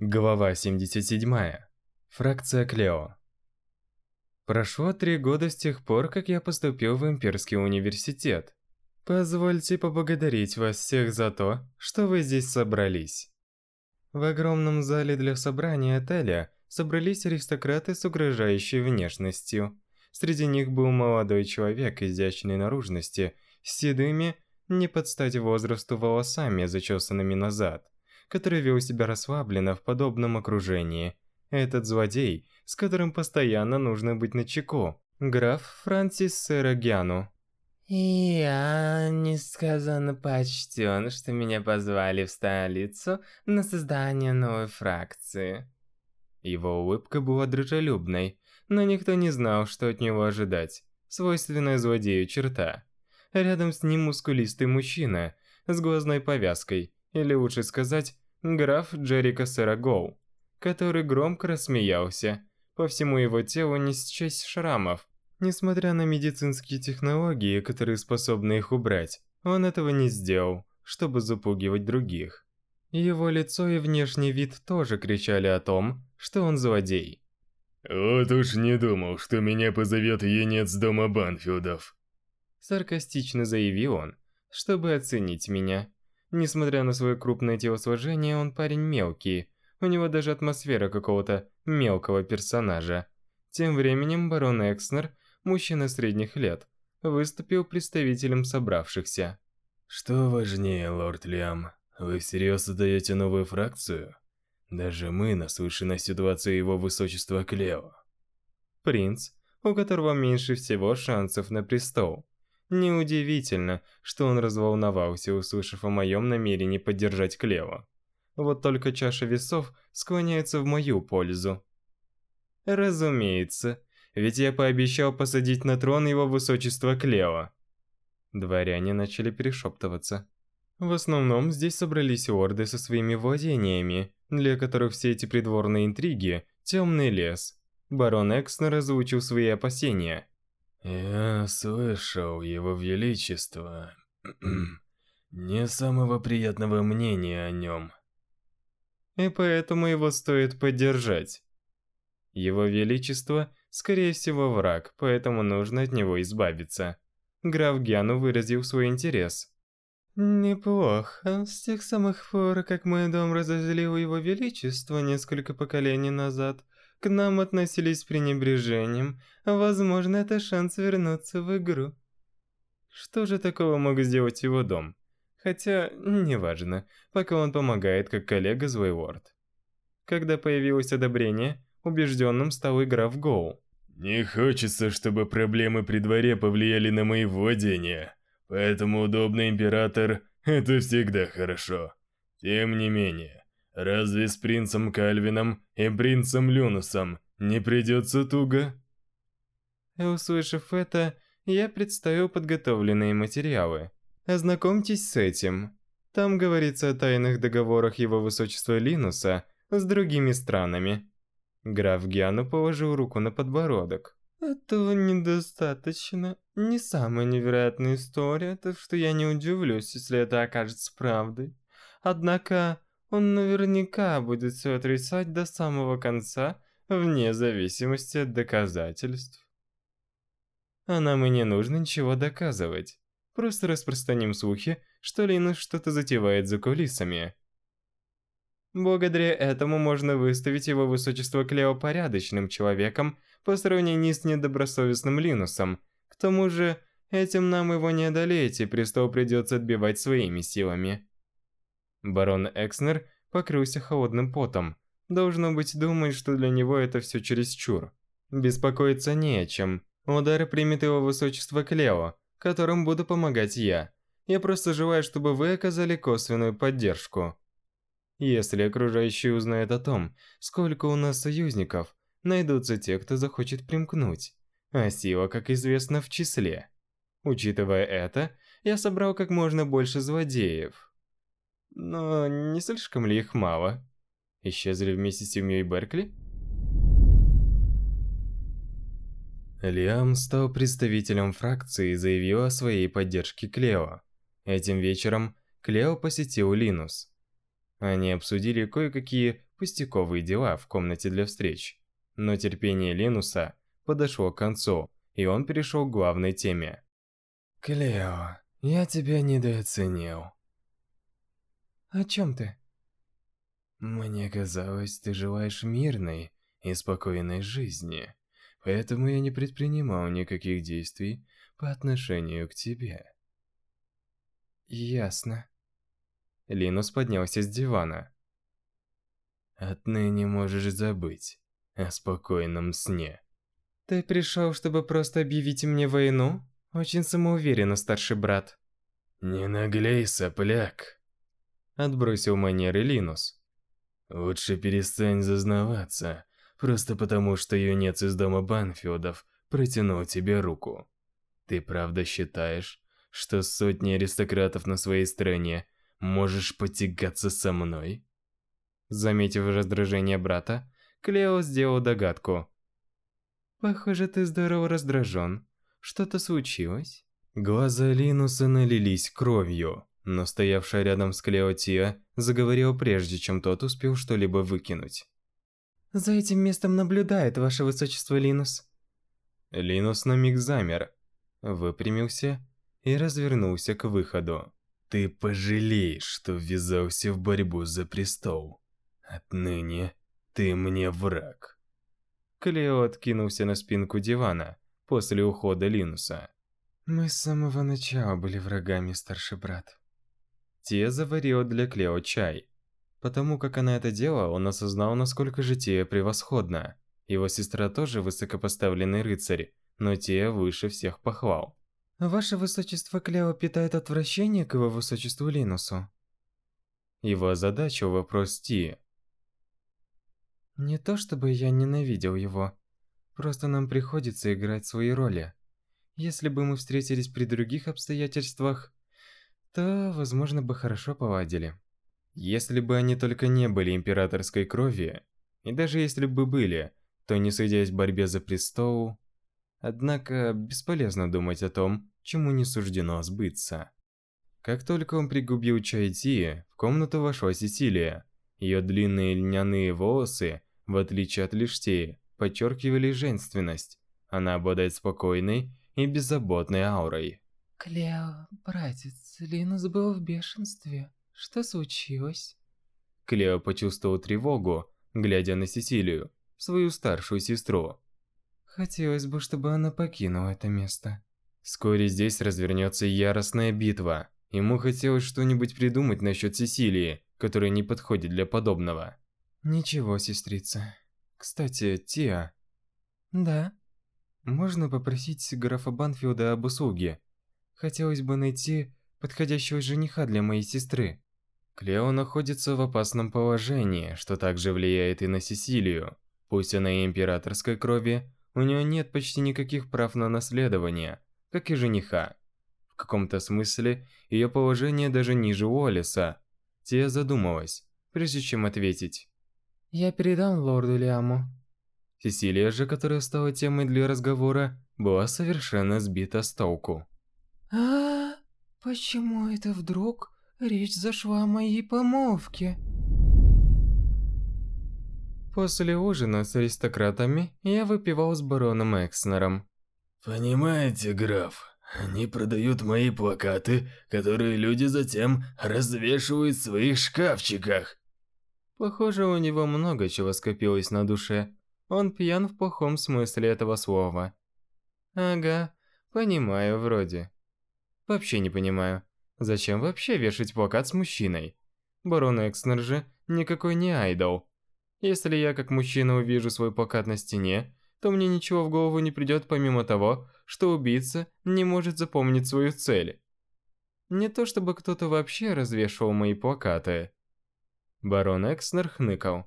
Глава 77. Фракция Клео. Прошло три года с тех пор, как я поступил в Имперский университет. Позвольте поблагодарить вас всех за то, что вы здесь собрались. В огромном зале для собрания отеля собрались аристократы с угрожающей внешностью. Среди них был молодой человек изящной наружности, с седыми, не под стать возрасту волосами, зачесанными назад – который вел себя расслабленно в подобном окружении. Этот злодей, с которым постоянно нужно быть начеку. Граф Франсис Серагяну. «Я несказанно почтен, что меня позвали в столицу на создание новой фракции». Его улыбка была дружелюбной, но никто не знал, что от него ожидать. Свойственная злодею черта. Рядом с ним мускулистый мужчина с глазной повязкой, или лучше сказать, граф Джерика Сарагоу, который громко рассмеялся. По всему его телу не счесть шрамов. Несмотря на медицинские технологии, которые способны их убрать, он этого не сделал, чтобы запугивать других. Его лицо и внешний вид тоже кричали о том, что он злодей. «Вот уж не думал, что меня позовет енец дома Банфилдов», Саркастично заявил он, чтобы оценить меня. Несмотря на свое крупное телосложение, он парень мелкий. У него даже атмосфера какого-то мелкого персонажа. Тем временем барон Экснер, мужчина средних лет, выступил представителем собравшихся. «Что важнее, лорд Лиам? Вы всерьез создаете новую фракцию? Даже мы наслышаны о ситуации его высочества Клео». Принц, у которого меньше всего шансов на престол. Неудивительно, что он разволновался, услышав о моем намерении поддержать Клео. Вот только чаша весов склоняется в мою пользу. Разумеется, ведь я пообещал посадить на трон его высочество Клео. Дворяне начали перешептываться. В основном здесь собрались орды со своими владениями, для которых все эти придворные интриги – темный лес. Барон Экснер озвучил свои опасения. Я слышал, его величество, не самого приятного мнения о нем. И поэтому его стоит поддержать. Его величество, скорее всего, враг, поэтому нужно от него избавиться. Граф Гяну выразил свой интерес. Неплохо. С тех самых пор, как мой дом разозлил его величество несколько поколений назад, к нам относились с пренебрежением. Возможно, это шанс вернуться в игру. Что же такого мог сделать его дом? Хотя, неважно, пока он помогает как коллега злой лорд. Когда появилось одобрение, убежденным стал игра в Гоу. «Не хочется, чтобы проблемы при дворе повлияли на мои владения, поэтому удобный император – это всегда хорошо. Тем не менее, Разве с принцем Кальвином и принцем Люнусом не придется туго? Услышав это, я представил подготовленные материалы. Ознакомьтесь с этим. Там говорится о тайных договорах его высочества Линуса с другими странами. Граф Гиану положил руку на подбородок. Этого недостаточно. Не самая невероятная история, так что я не удивлюсь, если это окажется правдой. Однако, он наверняка будет все отрицать до самого конца, вне зависимости от доказательств. А нам и не нужно ничего доказывать. Просто распространим слухи, что Линус что-то затевает за кулисами. Благодаря этому можно выставить его высочество Клео порядочным человеком по сравнению с недобросовестным Линусом. К тому же, этим нам его не одолеть, и престол придется отбивать своими силами. Барон Экснер покрылся холодным потом. Должно быть, думает, что для него это все чересчур. Беспокоиться не о чем. Удары примет его высочество Клео, которым буду помогать я. Я просто желаю, чтобы вы оказали косвенную поддержку. Если окружающие узнают о том, сколько у нас союзников, найдутся те, кто захочет примкнуть. А сила, как известно, в числе. Учитывая это, я собрал как можно больше злодеев. Но не слишком ли их мало? Исчезли вместе с семьей Беркли? Лиам стал представителем фракции и заявил о своей поддержке Клео. Этим вечером Клео посетил Линус. Они обсудили кое-какие пустяковые дела в комнате для встреч. Но терпение Ленуса подошло к концу, и он перешел к главной теме. «Клео, я тебя недооценил». «О чем ты?» «Мне казалось, ты желаешь мирной и спокойной жизни, поэтому я не предпринимал никаких действий по отношению к тебе». «Ясно». Линус поднялся с дивана. «Отныне можешь забыть о спокойном сне». «Ты пришел, чтобы просто объявить мне войну?» Очень самоуверенно, старший брат. «Не наглей, сопляк!» Отбросил манеры Линус. «Лучше перестань зазнаваться, просто потому что юнец из дома Банфилдов протянул тебе руку. Ты правда считаешь, что сотни аристократов на своей стороне можешь потягаться со мной?» Заметив раздражение брата, Клео сделал догадку. «Похоже, ты здорово раздражен. Что-то случилось?» Глаза Линуса налились кровью, но стоявшая рядом с Клео Тия заговорил прежде, чем тот успел что-либо выкинуть. «За этим местом наблюдает ваше высочество Линус». Линус на миг замер, выпрямился и развернулся к выходу. «Ты пожалеешь, что ввязался в борьбу за престол. Отныне ты мне враг». Клео откинулся на спинку дивана, после ухода Линуса. «Мы с самого начала были врагами, старший брат». Тия заварила для Клео чай. Потому как она это делала, он осознал, насколько же Тия превосходна. Его сестра тоже высокопоставленный рыцарь, но Тия выше всех похвал. «Ваше высочество Клео питает отвращение к его высочеству Линусу?» Его озадачил вопрос Тии. «Не то чтобы я ненавидел его, Просто нам приходится играть свои роли. Если бы мы встретились при других обстоятельствах, то, возможно, бы хорошо поладили. Если бы они только не были императорской крови, и даже если бы были, то не сойдясь в борьбе за престол... Однако, бесполезно думать о том, чему не суждено сбыться. Как только он пригубил чай Ти, в комнату вошла Сесилия. Ее длинные льняные волосы, в отличие от Лиштеи, подчеркивали женственность. Она обладает спокойной и беззаботной аурой. «Клео, братец, Линус был в бешенстве. Что случилось?» Клео почувствовал тревогу, глядя на Сесилию, свою старшую сестру. «Хотелось бы, чтобы она покинула это место». Вскоре здесь развернется яростная битва. Ему хотелось что-нибудь придумать насчет Сесилии, которая не подходит для подобного. «Ничего, сестрица. Кстати, Тиа. Да? Можно попросить графа Банфилда об услуге? Хотелось бы найти подходящего жениха для моей сестры. Клео находится в опасном положении, что также влияет и на Сесилию. Пусть она и императорской крови, у нее нет почти никаких прав на наследование, как и жениха. В каком-то смысле, ее положение даже ниже Уоллеса. Тия задумалась, прежде чем ответить. Я передам лорду Лиаму. Сесилия же, которая стала темой для разговора, была совершенно сбита с толку. А, почему это вдруг речь зашла о моей помолвке? После ужина с аристократами я выпивал с бароном Экснером. Понимаете, граф, они продают мои плакаты, которые люди затем развешивают в своих шкафчиках. Похоже, у него много чего скопилось на душе. Он пьян в плохом смысле этого слова. Ага, понимаю вроде. Вообще не понимаю. Зачем вообще вешать плакат с мужчиной? Барон Экснер же никакой не айдол. Если я как мужчина увижу свой плакат на стене, то мне ничего в голову не придет помимо того, что убийца не может запомнить свою цель. Не то чтобы кто-то вообще развешивал мои плакаты. Барон Экснер хныкал.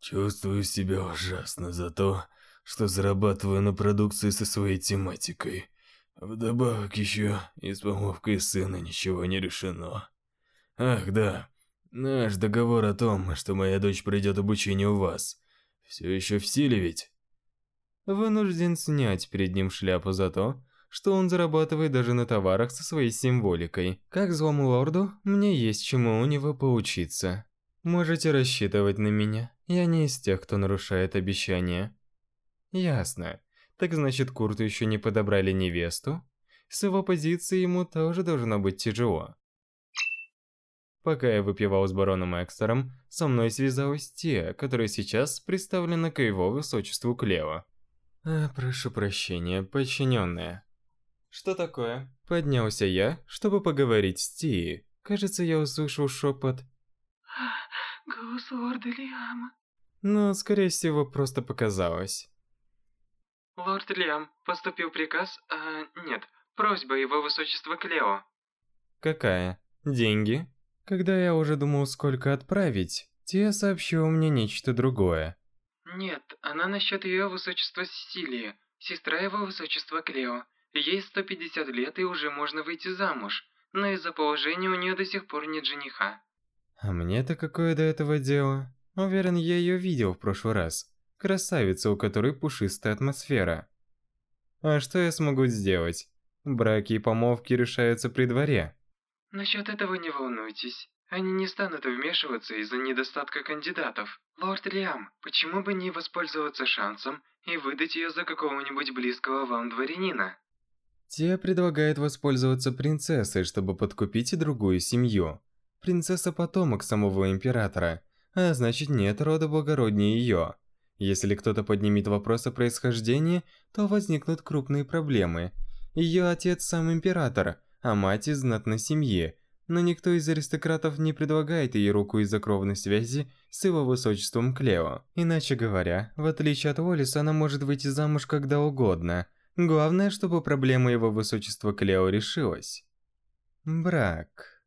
Чувствую себя ужасно за то, что зарабатываю на продукции со своей тематикой. Вдобавок еще и с помолвкой сына ничего не решено. Ах, да. Наш договор о том, что моя дочь пройдет обучение у вас, все еще в силе ведь? Вынужден снять перед ним шляпу за то, что он зарабатывает даже на товарах со своей символикой. Как злому лорду, мне есть чему у него поучиться. Можете рассчитывать на меня. Я не из тех, кто нарушает обещания. Ясно. Так значит, Курту еще не подобрали невесту? С его позиции ему тоже должно быть тяжело. Пока я выпивал с бароном Экстером, со мной связалась те, которая сейчас представлена к его высочеству Клео. А, прошу прощения, подчиненная. Что такое? Поднялся я, чтобы поговорить с Ти. Кажется, я услышал шепот. Голос лорда Лиама. Но, скорее всего, просто показалось. Лорд Лиам, поступил приказ, а, нет, просьба его высочества Клео. Какая? Деньги? Когда я уже думал, сколько отправить, Тия сообщила мне нечто другое. Нет, она насчет ее высочества Сесилии, сестра его высочества Клео. Ей 150 лет и уже можно выйти замуж, но из-за положения у нее до сих пор нет жениха. А мне-то какое до этого дело? Уверен, я ее видел в прошлый раз. Красавица, у которой пушистая атмосфера. А что я смогу сделать? Браки и помолвки решаются при дворе. Насчет этого не волнуйтесь. Они не станут вмешиваться из-за недостатка кандидатов. Лорд Лиам, почему бы не воспользоваться шансом и выдать ее за какого-нибудь близкого вам дворянина? Те предлагает воспользоваться принцессой, чтобы подкупить другую семью. Принцесса потомок самого императора, а значит нет рода благороднее ее. Если кто-то поднимет вопрос о происхождении, то возникнут крупные проблемы. Ее отец сам император, а мать из знатной семьи, но никто из аристократов не предлагает ей руку из-за кровной связи с его высочеством Клео. Иначе говоря, в отличие от Уоллиса, она может выйти замуж когда угодно. Главное, чтобы проблема его высочества Клео решилась. Брак.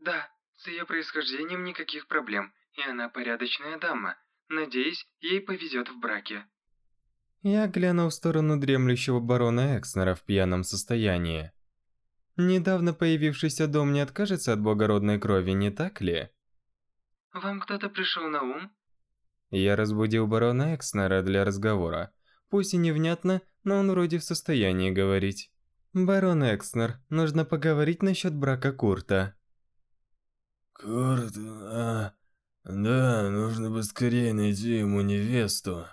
Да, с ее происхождением никаких проблем, и она порядочная дама. Надеюсь, ей повезет в браке. Я глянул в сторону дремлющего барона Экснера в пьяном состоянии. Недавно появившийся дом не откажется от благородной крови, не так ли? Вам кто-то пришел на ум? Я разбудил барона Экснера для разговора. Пусть и невнятно, но он вроде в состоянии говорить. «Барон Экснер, нужно поговорить насчет брака Курта». «Курт, а... Да, нужно бы скорее найти ему невесту».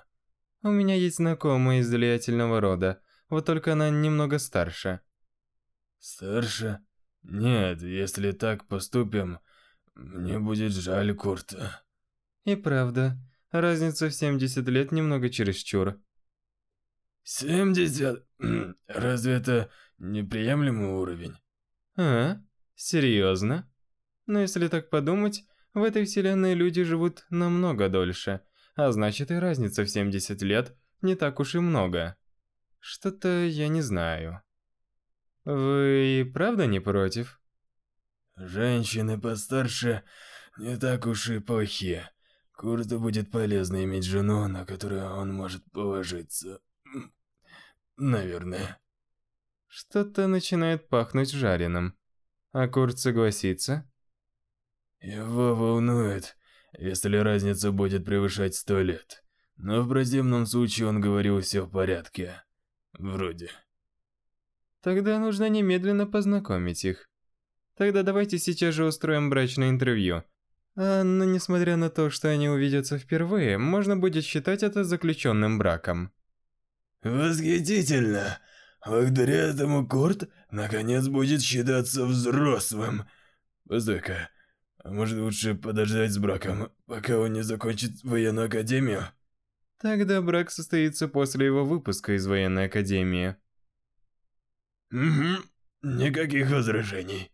«У меня есть знакомая из влиятельного рода, вот только она немного старше». «Старше? Нет, если так поступим, мне будет жаль Курта». «И правда, разница в 70 лет немного чересчур». «Семьдесят? Разве это неприемлемый уровень?» «А? Серьезно?» Но если так подумать, в этой вселенной люди живут намного дольше, а значит и разница в 70 лет не так уж и много. Что-то я не знаю. Вы правда не против? Женщины постарше не так уж и плохи. Курту будет полезно иметь жену, на которую он может положиться. Наверное. Что-то начинает пахнуть жареным. А Курт согласится? Его волнует, если разница будет превышать сто лет. Но в противном случае он говорил все в порядке. Вроде. Тогда нужно немедленно познакомить их. Тогда давайте сейчас же устроим брачное интервью. А, но несмотря на то, что они увидятся впервые, можно будет считать это заключенным браком. Восхитительно! Благодаря этому Курт наконец будет считаться взрослым. Постой-ка, может лучше подождать с браком, пока он не закончит военную академию? Тогда брак состоится после его выпуска из военной академии. Угу, никаких возражений.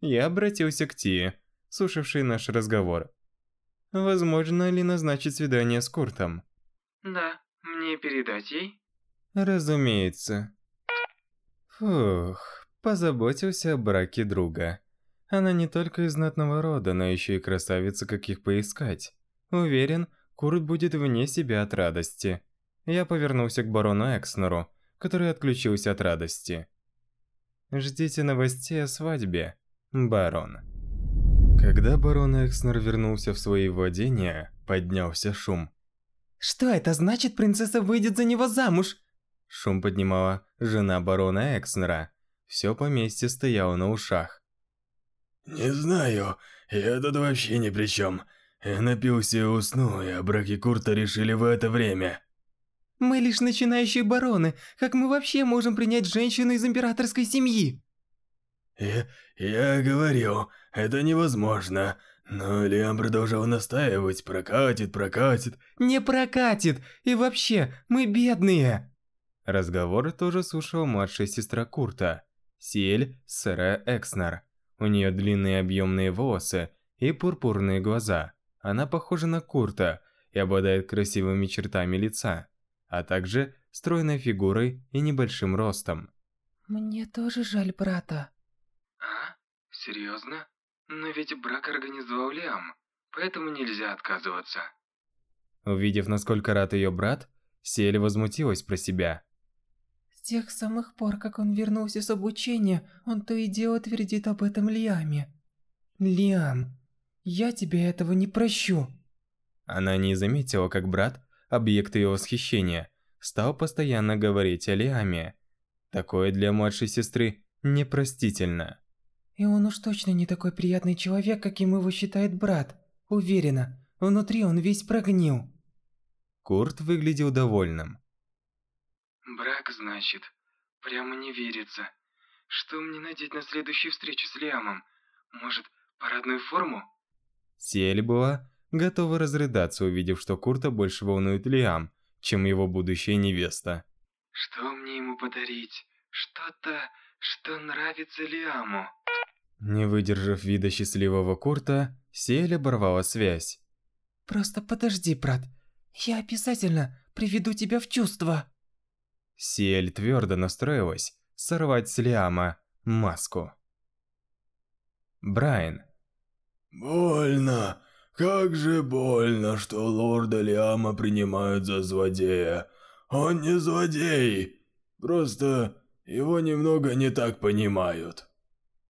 Я обратился к Тие, слушавшей наш разговор. Возможно ли назначить свидание с Куртом? Да, мне передать ей? Разумеется. Фух, позаботился о браке друга. Она не только из знатного рода, но еще и красавица, каких поискать. Уверен, Курт будет вне себя от радости. Я повернулся к барону Экснеру, который отключился от радости. Ждите новостей о свадьбе, барон. Когда барон Экснер вернулся в свои владения, поднялся шум. Что это значит, принцесса выйдет за него замуж? Шум поднимала жена барона Экснера. Все поместье стояло на ушах. «Не знаю, я тут вообще ни при чем. Я напился и уснул, и о браке Курта решили в это время. Мы лишь начинающие бароны. Как мы вообще можем принять женщину из императорской семьи? Я, я говорил, это невозможно. Но Лиам продолжал настаивать, прокатит, прокатит. Не прокатит. И вообще, мы бедные. Разговор тоже слушала младшая сестра Курта, Сиэль Сэра Экснер. У нее длинные объемные волосы и пурпурные глаза. Она похожа на Курта и обладает красивыми чертами лица, а также стройной фигурой и небольшим ростом. Мне тоже жаль брата. А? Серьезно? Но ведь брак организовал Лиам, поэтому нельзя отказываться. Увидев, насколько рад ее брат, Сиэль возмутилась про себя. Тех самых пор, как он вернулся с обучения, он то и дело твердит об этом Лиаме. Лиам, я тебе этого не прощу. Она не заметила, как брат, объект ее восхищения, стал постоянно говорить о Лиаме. Такое для младшей сестры непростительно. И он уж точно не такой приятный человек, каким его считает брат. Уверена, внутри он весь прогнил. Курт выглядел довольным. Брак, значит. Прямо не верится. Что мне надеть на следующую встречу с Лиамом? Может, парадную форму? Сиэль была готова разрыдаться, увидев, что Курта больше волнует Лиам, чем его будущая невеста. Что мне ему подарить? Что-то, что нравится Лиаму. Не выдержав вида счастливого Курта, Сиэль оборвала связь. Просто подожди, брат. Я обязательно приведу тебя в чувство. Сиэль твердо настроилась сорвать с Лиама маску. Брайан. Больно. Как же больно, что лорда Лиама принимают за злодея. Он не злодей. Просто его немного не так понимают.